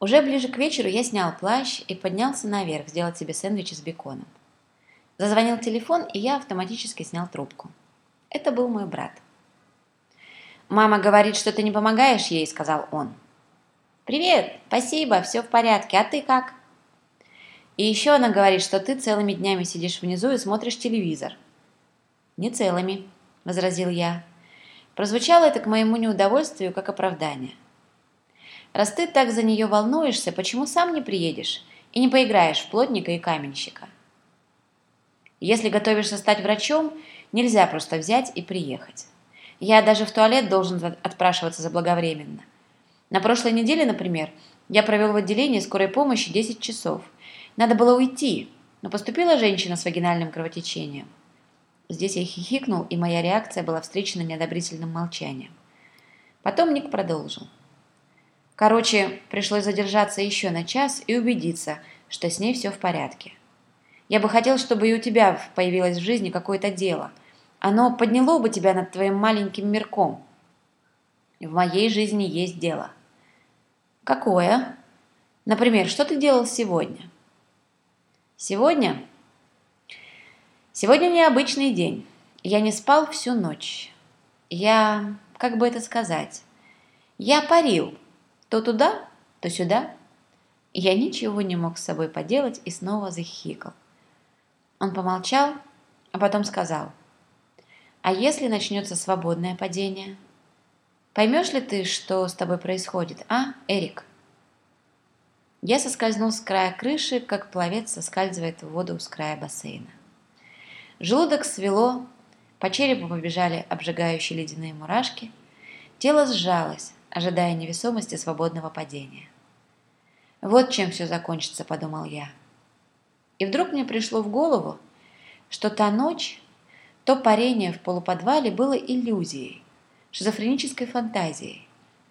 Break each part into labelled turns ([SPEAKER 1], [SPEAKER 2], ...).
[SPEAKER 1] Уже ближе к вечеру я снял плащ и поднялся наверх сделать себе сэндвич с беконом. Зазвонил телефон, и я автоматически снял трубку. Это был мой брат. «Мама говорит, что ты не помогаешь ей», — сказал он. «Привет, спасибо, все в порядке, а ты как?» «И еще она говорит, что ты целыми днями сидишь внизу и смотришь телевизор». «Не целыми», — возразил я. Прозвучало это к моему неудовольствию как оправдание. «Раз ты так за нее волнуешься, почему сам не приедешь и не поиграешь в плотника и каменщика?» «Если готовишься стать врачом, нельзя просто взять и приехать. Я даже в туалет должен отпрашиваться заблаговременно. На прошлой неделе, например, я провел в отделении скорой помощи 10 часов. Надо было уйти, но поступила женщина с вагинальным кровотечением. Здесь я хихикнул, и моя реакция была встречена неодобрительным молчанием. Потом Ник продолжил. Короче, пришлось задержаться еще на час и убедиться, что с ней все в порядке. Я бы хотел, чтобы и у тебя появилось в жизни какое-то дело. Оно подняло бы тебя над твоим маленьким мирком. В моей жизни есть дело. Какое? Например, что ты делал сегодня? Сегодня Сегодня необычный день. Я не спал всю ночь. Я, как бы это сказать, я парил то туда, то сюда. Я ничего не мог с собой поделать и снова захихикал. Он помолчал, а потом сказал, «А если начнется свободное падение? Поймешь ли ты, что с тобой происходит, а, Эрик?» Я соскользнул с края крыши, как пловец соскальзывает в воду с края бассейна. Желудок свело, по черепу побежали обжигающие ледяные мурашки, тело сжалось, ожидая невесомости свободного падения. «Вот чем все закончится», — подумал я. И вдруг мне пришло в голову, что та ночь, то парение в полуподвале было иллюзией, шизофренической фантазией.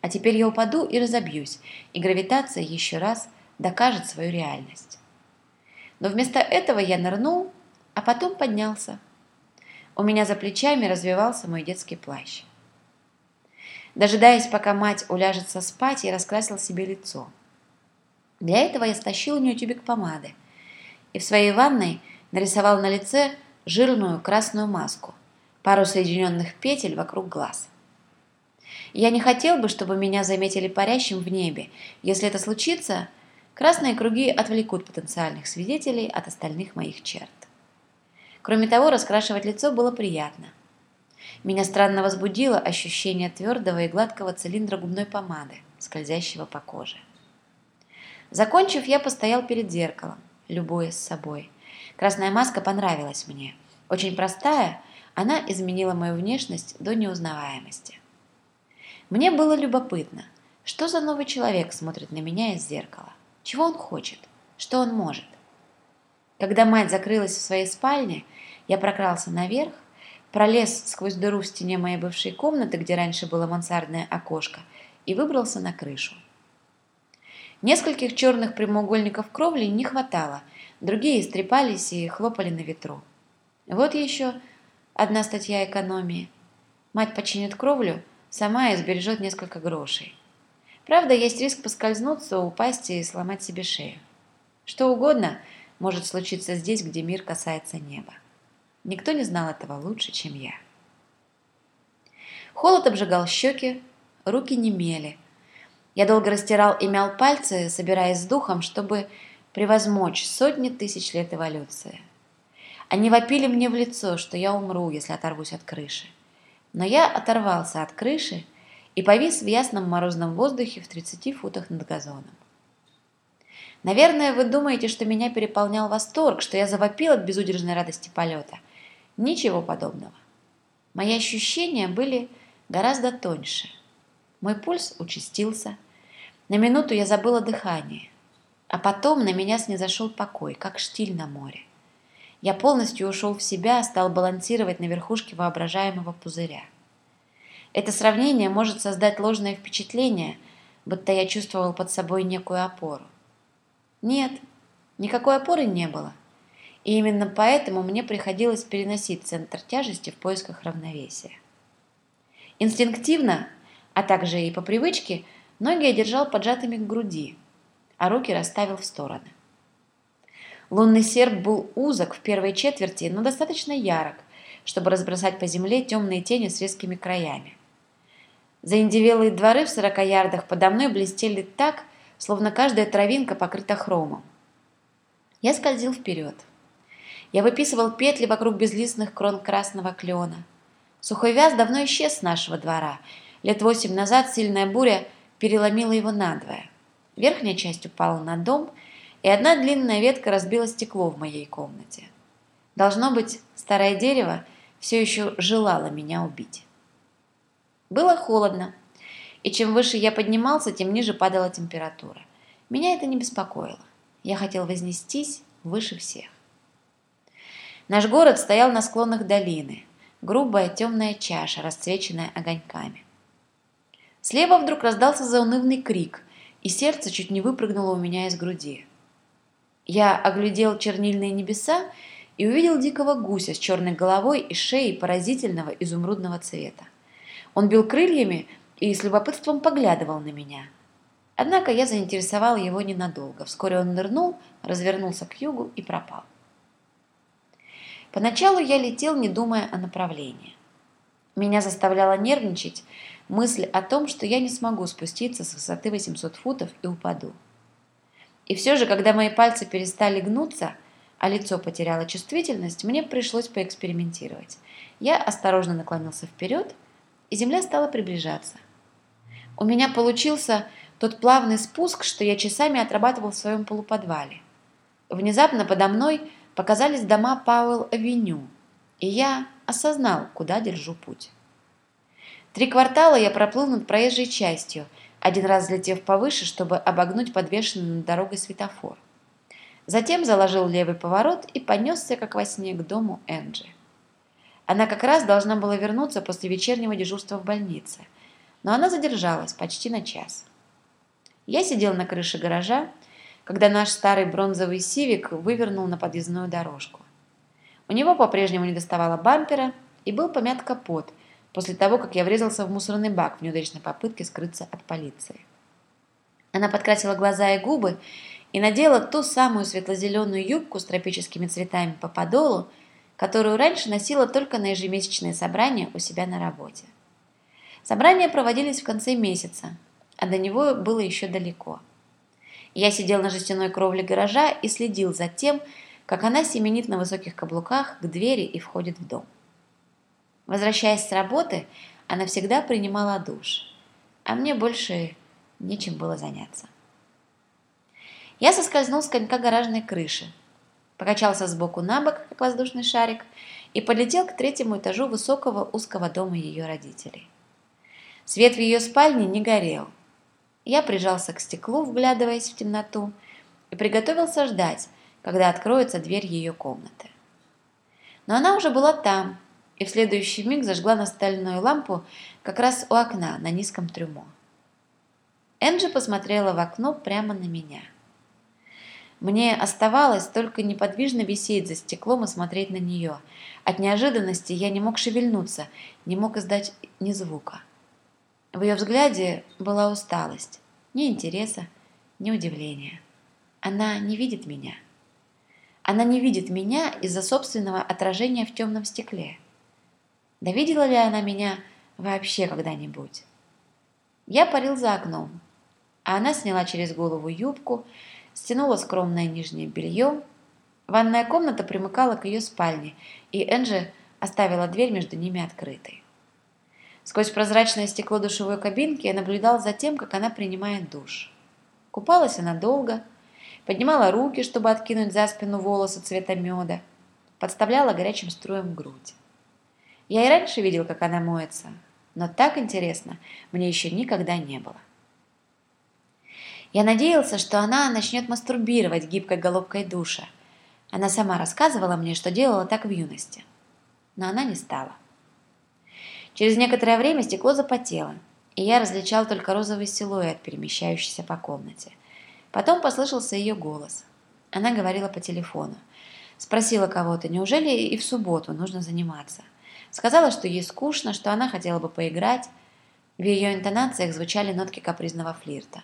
[SPEAKER 1] А теперь я упаду и разобьюсь, и гравитация еще раз докажет свою реальность. Но вместо этого я нырнул а потом поднялся. У меня за плечами развивался мой детский плащ. Дожидаясь, пока мать уляжется спать, я раскрасил себе лицо. Для этого я стащил у нее тюбик помады и в своей ванной нарисовал на лице жирную красную маску, пару соединенных петель вокруг глаз. Я не хотел бы, чтобы меня заметили парящим в небе. Если это случится, красные круги отвлекут потенциальных свидетелей от остальных моих черт. Кроме того, раскрашивать лицо было приятно. Меня странно возбудило ощущение твердого и гладкого цилиндра губной помады, скользящего по коже. Закончив, я постоял перед зеркалом, любуясь собой. Красная маска понравилась мне. Очень простая, она изменила мою внешность до неузнаваемости. Мне было любопытно, что за новый человек смотрит на меня из зеркала, чего он хочет, что он может. Когда мать закрылась в своей спальне, я прокрался наверх, пролез сквозь дыру в стене моей бывшей комнаты, где раньше было мансардное окошко, и выбрался на крышу. Нескольких черных прямоугольников кровли не хватало, другие истрепались и хлопали на ветру. Вот еще одна статья экономии. Мать починит кровлю, сама и сбережет несколько грошей. Правда, есть риск поскользнуться, упасть и сломать себе шею. Что угодно – может случиться здесь, где мир касается неба. Никто не знал этого лучше, чем я. Холод обжигал щеки, руки немели. Я долго растирал и мял пальцы, собираясь с духом, чтобы превозмочь сотни тысяч лет эволюции. Они вопили мне в лицо, что я умру, если оторвусь от крыши. Но я оторвался от крыши и повис в ясном морозном воздухе в 30 футах над газоном. Наверное, вы думаете, что меня переполнял восторг, что я завопил от безудержной радости полета. Ничего подобного. Мои ощущения были гораздо тоньше. Мой пульс участился. На минуту я забыла дыхание. А потом на меня снизошел покой, как штиль на море. Я полностью ушел в себя, стал балансировать на верхушке воображаемого пузыря. Это сравнение может создать ложное впечатление, будто я чувствовал под собой некую опору. Нет, никакой опоры не было. И именно поэтому мне приходилось переносить центр тяжести в поисках равновесия. Инстинктивно, а также и по привычке, ноги я держал поджатыми к груди. а руки расставил в стороны. Лунный серп был узок в первой четверти, но достаточно ярок, чтобы разбросать по земле темные тени с резкими краями. Заиндевелые дворы в сорока ярдах подо мной блестели так, словно каждая травинка покрыта хромом. Я скользил вперед. Я выписывал петли вокруг безлистных крон красного клена. Сухой вяз давно исчез с нашего двора. Лет восемь назад сильная буря переломила его надвое. Верхняя часть упала на дом, и одна длинная ветка разбила стекло в моей комнате. Должно быть, старое дерево все еще желало меня убить. Было холодно, и чем выше я поднимался, тем ниже падала температура. Меня это не беспокоило. Я хотел вознестись выше всех. Наш город стоял на склонах долины, грубая темная чаша, расцвеченная огоньками. Слева вдруг раздался заунывный крик, и сердце чуть не выпрыгнуло у меня из груди. Я оглядел чернильные небеса и увидел дикого гуся с черной головой и шеей поразительного изумрудного цвета. Он бил крыльями и с любопытством поглядывал на меня. Однако я заинтересовал его ненадолго. Вскоре он нырнул, развернулся к югу и пропал. Поначалу я летел, не думая о направлении. Меня заставляла нервничать мысль о том, что я не смогу спуститься с высоты 800 футов и упаду. И все же, когда мои пальцы перестали гнуться, а лицо потеряло чувствительность, мне пришлось поэкспериментировать. Я осторожно наклонился вперед, и земля стала приближаться. У меня получился тот плавный спуск, что я часами отрабатывал в своем полуподвале. Внезапно подо мной показались дома Пауэлл-авеню, и я осознал, куда держу путь. Три квартала я проплыл над проезжей частью, один раз взлетев повыше, чтобы обогнуть подвешенный над дорогой светофор. Затем заложил левый поворот и понесся, как во сне, к дому Энджи. Она как раз должна была вернуться после вечернего дежурства в больнице, но она задержалась почти на час. Я сидел на крыше гаража, когда наш старый бронзовый сивик вывернул на подъездную дорожку. У него по-прежнему не доставало бампера и был помят капот после того, как я врезался в мусорный бак в неудачной попытке скрыться от полиции. Она подкрасила глаза и губы и надела ту самую светло-зеленую юбку с тропическими цветами по подолу, которую раньше носила только на ежемесячные собрания у себя на работе. Собрания проводились в конце месяца, а до него было еще далеко. Я сидел на жестяной кровле гаража и следил за тем, как она семенит на высоких каблуках к двери и входит в дом. Возвращаясь с работы, она всегда принимала душ, а мне больше нечем было заняться. Я соскользнул с конька гаражной крыши, покачался сбоку на бок, как воздушный шарик, и полетел к третьему этажу высокого узкого дома ее родителей. Свет в ее спальне не горел. Я прижался к стеклу, вглядываясь в темноту, и приготовился ждать, когда откроется дверь ее комнаты. Но она уже была там, и в следующий миг зажгла настольную лампу как раз у окна на низком трюмо. Энджи посмотрела в окно прямо на меня. Мне оставалось только неподвижно висеть за стеклом и смотреть на нее. От неожиданности я не мог шевельнуться, не мог издать ни звука. В ее взгляде была усталость, ни интереса, ни удивления. Она не видит меня. Она не видит меня из-за собственного отражения в темном стекле. Да видела ли она меня вообще когда-нибудь? Я парил за окном, а она сняла через голову юбку, стянула скромное нижнее белье. Ванная комната примыкала к ее спальне, и Энджи оставила дверь между ними открытой. Сквозь прозрачное стекло душевой кабинки я наблюдал за тем, как она принимает душ. Купалась она долго, поднимала руки, чтобы откинуть за спину волосы цвета меда, подставляла горячим струем грудь. Я и раньше видел, как она моется, но так интересно мне еще никогда не было. Я надеялся, что она начнет мастурбировать гибкой головкой душа. Она сама рассказывала мне, что делала так в юности. Но она не стала. Через некоторое время стекло запотело, и я различал только розовый силуэт, перемещающийся по комнате. Потом послышался ее голос. Она говорила по телефону. Спросила кого-то, неужели и в субботу нужно заниматься. Сказала, что ей скучно, что она хотела бы поиграть. В ее интонациях звучали нотки капризного флирта.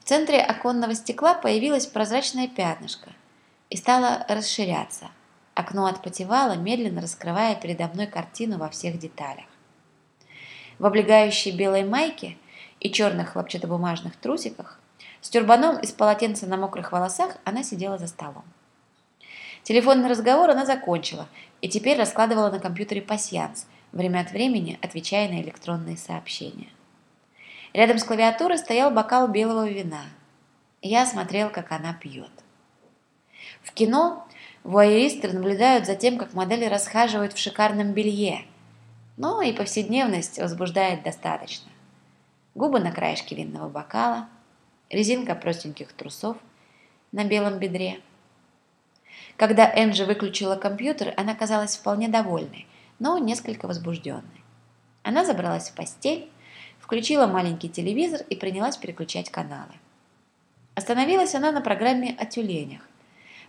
[SPEAKER 1] В центре оконного стекла появилось прозрачное пятнышко и стало расширяться. Окно отпотевало, медленно раскрывая передо мной картину во всех деталях. В облегающей белой майке и черных хлопчатобумажных трусиках с тюрбаном из полотенца на мокрых волосах она сидела за столом. Телефонный разговор она закончила и теперь раскладывала на компьютере пасьянс, время от времени отвечая на электронные сообщения. Рядом с клавиатурой стоял бокал белого вина. Я смотрел, как она пьет. В кино вуайеристы наблюдают за тем, как модели расхаживают в шикарном белье. Но и повседневность возбуждает достаточно. Губы на краешке винного бокала, резинка простеньких трусов на белом бедре. Когда Энджи выключила компьютер, она казалась вполне довольной, но несколько возбужденной. Она забралась в постель, включила маленький телевизор и принялась переключать каналы. Остановилась она на программе о тюленях.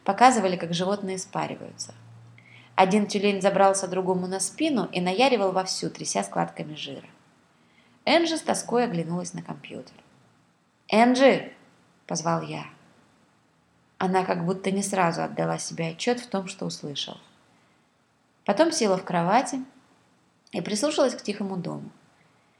[SPEAKER 1] Показывали, как животные спариваются. Один тюлень забрался другому на спину и наяривал вовсю, тряся складками жира. Энджи с тоской оглянулась на компьютер. «Энджи!» – позвал я. Она как будто не сразу отдала себе отчет в том, что услышала. Потом села в кровати и прислушалась к тихому дому.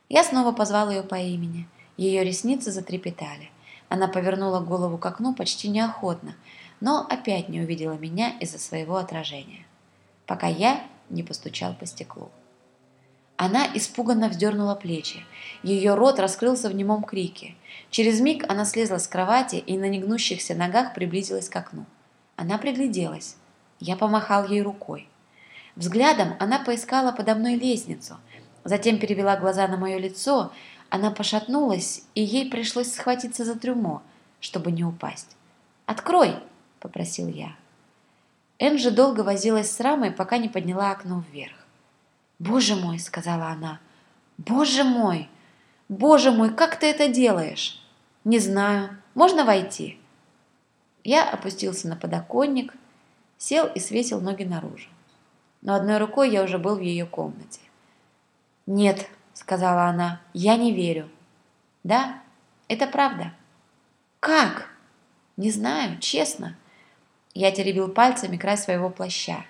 [SPEAKER 1] Я снова позвал ее по имени. Ее ресницы затрепетали. Она повернула голову к окну почти неохотно, но опять не увидела меня из-за своего отражения, пока я не постучал по стеклу. Она испуганно вздернула плечи. Ее рот раскрылся в немом крике. Через миг она слезла с кровати и на негнущихся ногах приблизилась к окну. Она пригляделась. Я помахал ей рукой. Взглядом она поискала подо мной лестницу, затем перевела глаза на мое лицо, она пошатнулась, и ей пришлось схватиться за трюмо, чтобы не упасть. «Открой!» – попросил я. Энджи долго возилась с рамой, пока не подняла окно вверх. «Боже мой!» – сказала она. «Боже мой! Боже мой, как ты это делаешь?» «Не знаю. Можно войти?» Я опустился на подоконник, сел и свесил ноги наружу. Но одной рукой я уже был в ее комнате. «Нет», – сказала она, – «я не верю». «Да, это правда». «Как?» «Не знаю, честно». Я теребил пальцами край своего плаща.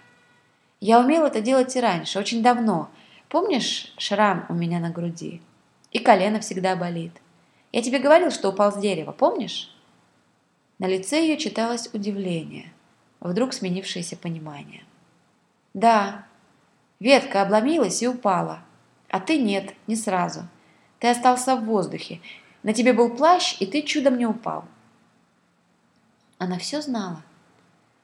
[SPEAKER 1] Я умел это делать и раньше, очень давно. Помнишь шрам у меня на груди? И колено всегда болит. Я тебе говорил, что упал с дерева, помнишь? На лице ее читалось удивление, вдруг сменившееся понимание. Да, ветка обломилась и упала, а ты нет, не сразу. Ты остался в воздухе. На тебе был плащ, и ты чудом не упал. Она все знала.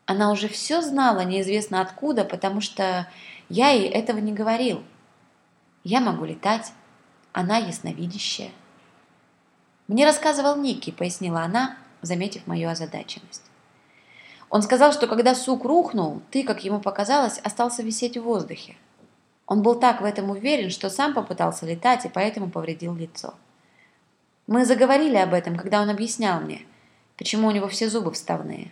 [SPEAKER 1] Она уже все знала, неизвестно откуда, потому что я ей этого не говорил. Я могу летать, она ясновидящая. Мне рассказывал Ники, пояснила она, заметив мою озадаченность. Он сказал, что когда сук рухнул, ты, как ему показалось, остался висеть в воздухе. Он был так в этом уверен, что сам попытался летать и поэтому повредил лицо. Мы заговорили об этом, когда он объяснял мне, почему у него все зубы вставные.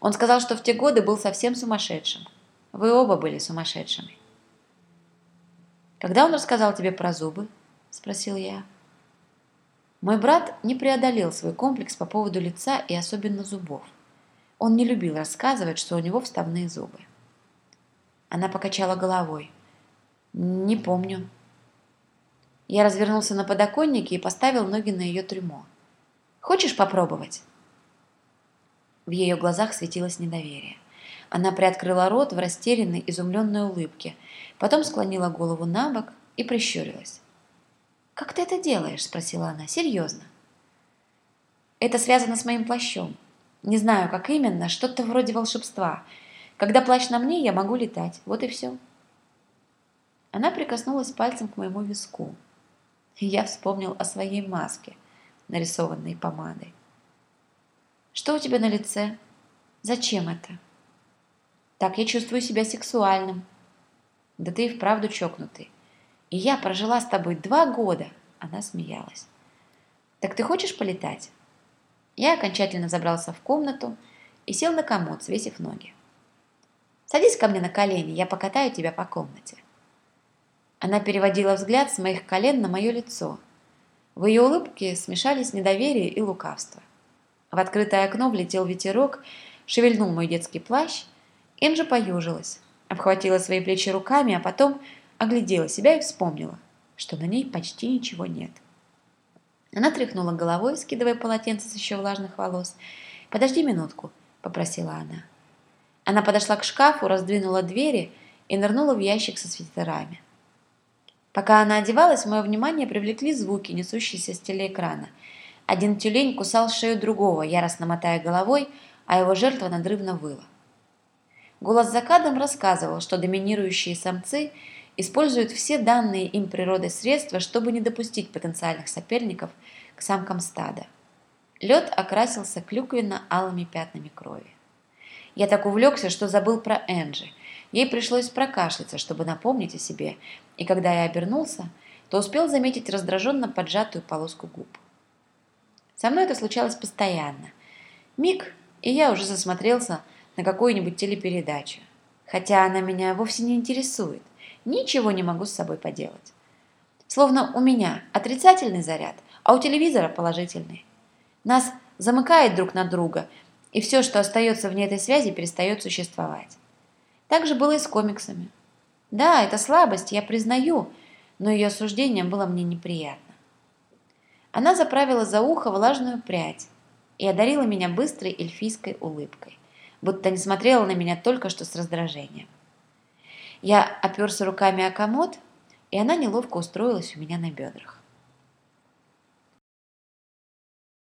[SPEAKER 1] Он сказал, что в те годы был совсем сумасшедшим. Вы оба были сумасшедшими. «Когда он рассказал тебе про зубы?» – спросил я. Мой брат не преодолел свой комплекс по поводу лица и особенно зубов. Он не любил рассказывать, что у него вставные зубы. Она покачала головой. «Не помню». Я развернулся на подоконнике и поставил ноги на ее трюмо. «Хочешь попробовать?» В ее глазах светилось недоверие. Она приоткрыла рот в растерянной, изумленной улыбке, потом склонила голову на бок и прищурилась. «Как ты это делаешь?» – спросила она. «Серьезно?» «Это связано с моим плащом. Не знаю, как именно, что-то вроде волшебства. Когда плащ на мне, я могу летать. Вот и все». Она прикоснулась пальцем к моему виску. Я вспомнил о своей маске, нарисованной помадой. Что у тебя на лице? Зачем это? Так я чувствую себя сексуальным. Да ты и вправду чокнутый. И я прожила с тобой два года. Она смеялась. Так ты хочешь полетать? Я окончательно забрался в комнату и сел на комод, свесив ноги. Садись ко мне на колени, я покатаю тебя по комнате. Она переводила взгляд с моих колен на мое лицо. В ее улыбке смешались недоверие и лукавство. В открытое окно влетел ветерок, шевельнул мой детский плащ. Энджи поюжилась, обхватила свои плечи руками, а потом оглядела себя и вспомнила, что на ней почти ничего нет. Она тряхнула головой, скидывая полотенце с еще влажных волос. «Подожди минутку», — попросила она. Она подошла к шкафу, раздвинула двери и нырнула в ящик со свитерами. Пока она одевалась, мое внимание привлекли звуки, несущиеся с телеэкрана. Один тюлень кусал шею другого, яростно мотая головой, а его жертва надрывно выла. Голос за кадром рассказывал, что доминирующие самцы используют все данные им природой средства, чтобы не допустить потенциальных соперников к самкам стада. Лед окрасился клюквенно-алыми пятнами крови. Я так увлекся, что забыл про Энджи. Ей пришлось прокашляться, чтобы напомнить о себе, и когда я обернулся, то успел заметить раздраженно поджатую полоску губ. Со мной это случалось постоянно. Миг, и я уже засмотрелся на какую-нибудь телепередачу. Хотя она меня вовсе не интересует. Ничего не могу с собой поделать. Словно у меня отрицательный заряд, а у телевизора положительный. Нас замыкает друг на друга, и все, что остается вне этой связи, перестает существовать. Так же было и с комиксами. Да, это слабость, я признаю, но ее осуждение было мне неприятно. Она заправила за ухо влажную прядь и одарила меня быстрой эльфийской улыбкой, будто не смотрела на меня только что с раздражением. Я оперся руками о комод, и она неловко устроилась у меня на бедрах.